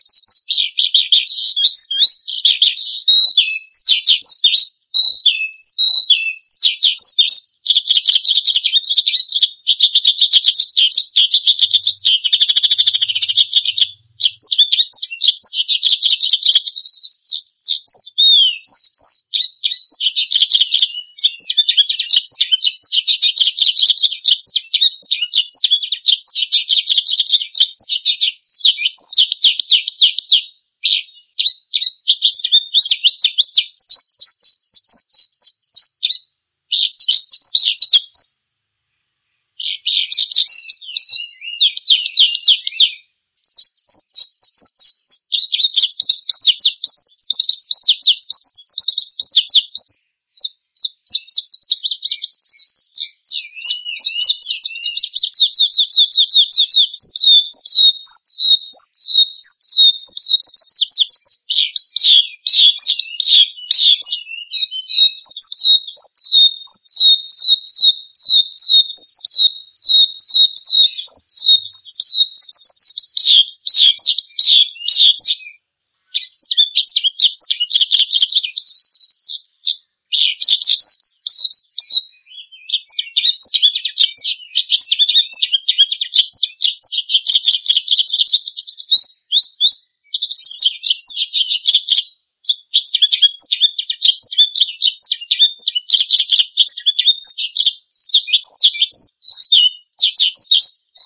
you you you